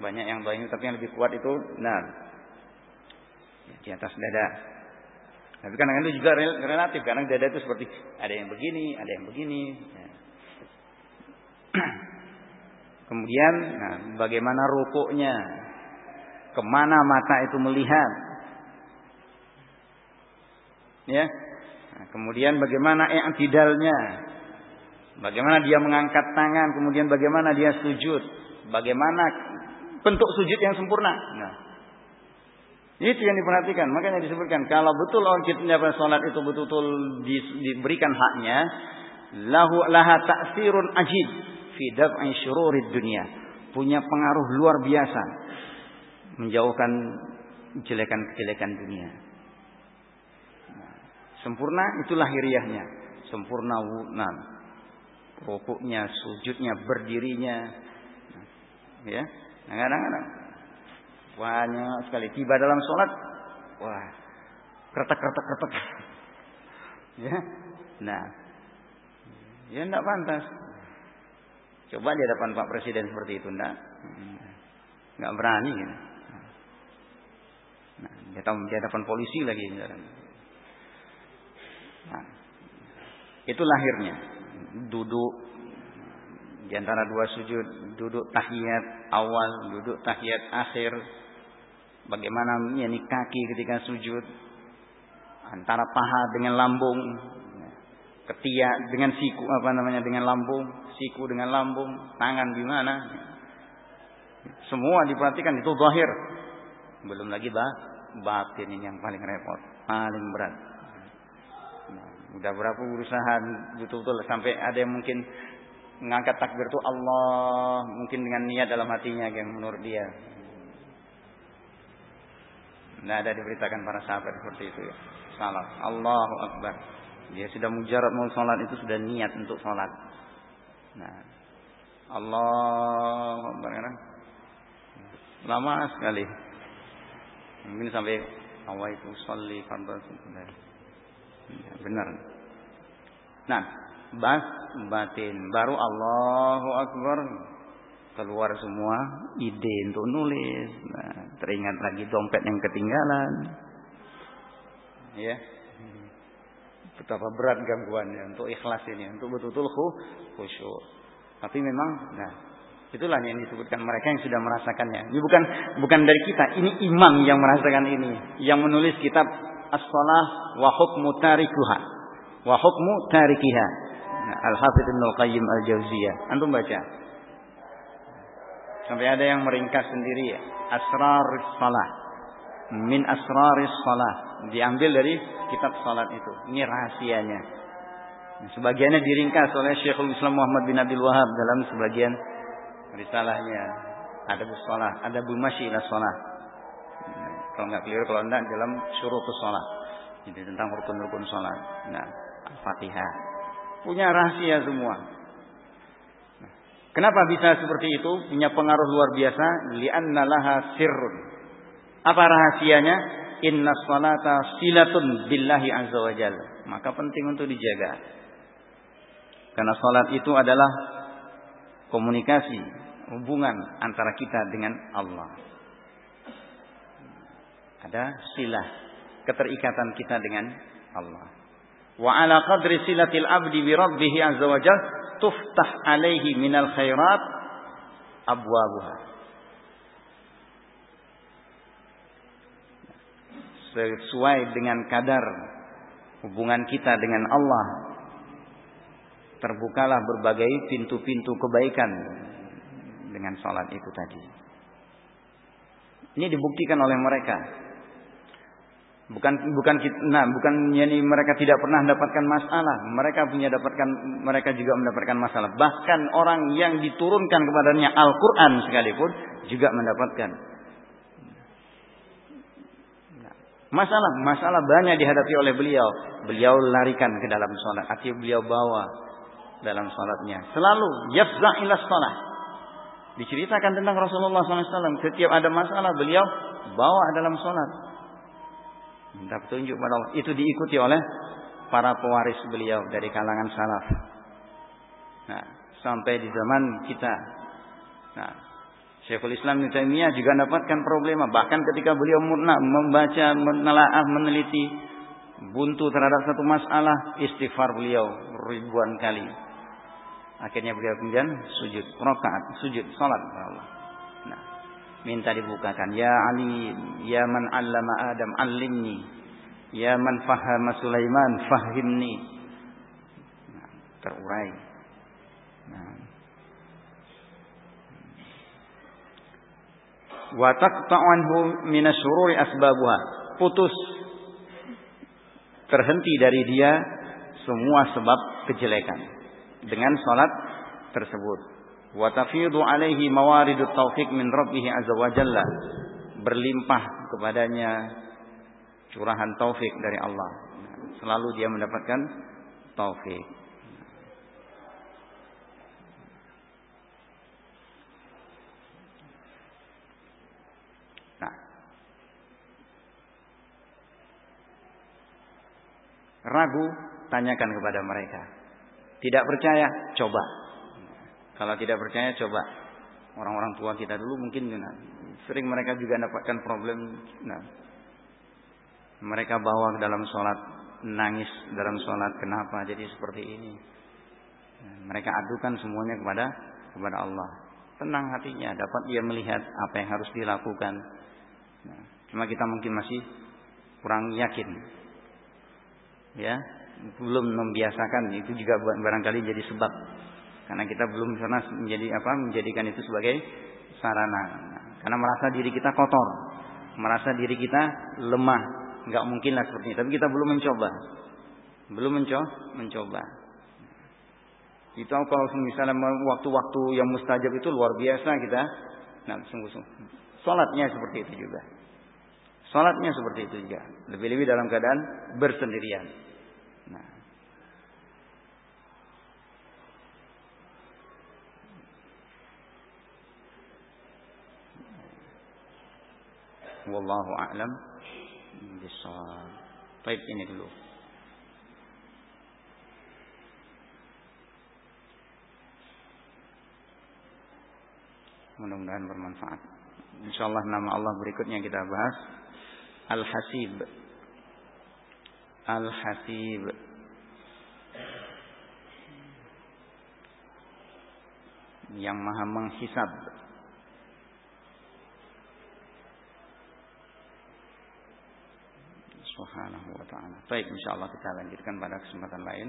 banyak yang baik tapi yang lebih kuat itu nah di atas dada tapi kadang-kadang itu juga relatif kadang dada itu seperti ada yang begini ada yang begini ya. Kemudian nah, bagaimana rukuknya? Ke mana mata itu melihat? Ya. Nah, kemudian bagaimana i'tidalnya? Bagaimana dia mengangkat tangan, kemudian bagaimana dia sujud? Bagaimana bentuk sujud yang sempurna? Nah, itu yang diperhatikan. Makanya disebutkan kalau betul orang kita sholat itu betul-betul diberikan haknya, lahu laha ta'sirun ajib fi daf'i syururid dunia. Punya pengaruh luar biasa menjauhkan kejelekan-kejelekan dunia. Sempurna itu lahiriahnya, sempurna wunan, rukuknya, sujudnya, berdirinya. Ya, kadang-kadang banyak sekali tiba dalam sholat, wah, kretek-kretek-kretek. Ya, nah, ya tidak pantas. Coba di hadapan Pak Presiden seperti itu, enggak? Enggak berani gitu. Nah, di hadapan polisi lagi. Nah, itu lahirnya. Duduk di antara dua sujud, duduk tahiyat awal, duduk tahiyat akhir. Bagaimana yakni kaki ketika sujud antara paha dengan lambung, ketiak dengan siku apa namanya dengan lambung, siku dengan lambung, tangan di mana. Semua diperhatikan itu zahir. Belum lagi bah, batin ini yang paling repot, paling berat. Udah berapa berusaha betul-betul sampai ada yang mungkin mengangkat takbir itu Allah mungkin dengan niat dalam hatinya yang menurut dia. Nah ada diberitakan para sahabat seperti itu ya. Salah. Allahu Akbar. Dia sudah mujarab mau sholat itu sudah niat untuk sholat. Nah, Allah Akbar lama sekali. Mungkin sampai awal itu sholli fardhu ya, benar. Nah, bas batin baru Allahu Akbar keluar semua ide untuk nulis. Nah, teringat lagi dompet yang ketinggalan. Ya. Betapa berat gangguannya untuk ikhlas ini, untuk betul-betul khusyuk. Tapi memang, nah, itulah yang disebutkan mereka yang sudah merasakannya. Ini bukan bukan dari kita, ini imam yang merasakan ini, yang menulis kitab As-Salah wa Hukmu Tarikuha, wa Hukmu Tarikiha. Nah, Al-Hafidh Ibn Al-Qayyim Al-Jauziyah. Antum baca. Sampai ada yang meringkas sendiri Asrar Salah. Min Asraris Salah diambil dari kitab salat itu. Ini rahasianya. Sebagiannya diringkas oleh Syekhul Islam Muhammad bin Abdul Wahab dalam sebagian risalahnya. Ada salat, ada bumasyi ila salat. Kalau nggak keliru kalau enggak dalam syurutus salat. Jadi tentang rukun-rukun salat. Nah, Al-Fatihah. Punya rahasia semua. Kenapa bisa seperti itu? Punya pengaruh luar biasa. Lianna laha sirrun. Apa rahasianya? Inna salata silatun billahi azza wa. Maka penting untuk dijaga. Karena salat itu adalah komunikasi, hubungan antara kita dengan Allah. Ada silah, keterikatan kita dengan Allah. Wa ala qadri silatil abdi bi rabbih azza wa tuftah alaihi minal khairat abwabuha. Sesuai dengan kadar hubungan kita dengan Allah terbukalah berbagai pintu-pintu kebaikan dengan salat itu tadi. Ini dibuktikan oleh mereka. Bukan bukan nah bukan yani mereka tidak pernah mendapatkan masalah, mereka punya dapatkan mereka juga mendapatkan masalah. Bahkan orang yang diturunkan kepadanya Al-Qur'an sekalipun juga mendapatkan masalah masalah banyak dihadapi oleh beliau. Beliau larikan ke dalam salat, artinya beliau bawa dalam salatnya. Selalu yafza ila salat. Diceritakan tentang Rasulullah SAW. Setiap ada masalah beliau bawa dalam salat. Minta petunjuk pada Allah. Itu diikuti oleh para pewaris beliau dari kalangan salaf. Nah, sampai di zaman kita. Nah, Syekhul Islam Ibnu juga mendapatkan problema. Bahkan ketika beliau murna membaca, menelaah, meneliti buntu terhadap satu masalah, istighfar beliau ribuan kali. Akhirnya beliau kemudian sujud, rakaat, sujud, salat Allah. Minta dibukakan. Ya Ali ya man 'allama Adam 'allimni. Ya man fahama Sulaiman fahimni. Nah, terurai. Nah. wa taqta'anhu min asyururi asbabuha. Putus. Terhenti dari dia semua sebab kejelekan. Dengan salat tersebut wa tafidu alaihi mawaridut taufik min rabbih azza wa jalla. Berlimpah kepadanya curahan taufik dari Allah. Selalu dia mendapatkan taufik nah. Ragu tanyakan kepada mereka. Tidak percaya coba kalau tidak percaya coba orang-orang tua kita dulu mungkin nah, sering mereka juga dapatkan problem. Nah, mereka bawa ke dalam sholat nangis dalam sholat kenapa jadi seperti ini. Nah, mereka adukan semuanya kepada kepada Allah. Tenang hatinya, dapat dia melihat apa yang harus dilakukan. Nah, cuma kita mungkin masih kurang yakin, ya, belum membiasakan itu juga barangkali jadi sebab karena kita belum pernah menjadi apa menjadikan itu sebagai sarana. Karena merasa diri kita kotor, merasa diri kita lemah, nggak mungkin lah seperti ini. Tapi kita belum mencoba, belum mencoba, mencoba. Itu kalau misalnya waktu-waktu yang mustajab itu luar biasa kita, nah sungguh-sungguh. Salatnya seperti itu juga. Salatnya seperti itu juga. Lebih-lebih dalam keadaan bersendirian. Nah, Wallahu a'lam. Baik ini dulu. Mudah-mudahan bermanfaat. Insyaallah nama Allah berikutnya kita bahas Al-Hasib. Al-Hasib. Yang maha menghisab. Subhanahu wa taala. Baik, insyaallah kita lanjutkan pada kesempatan lain.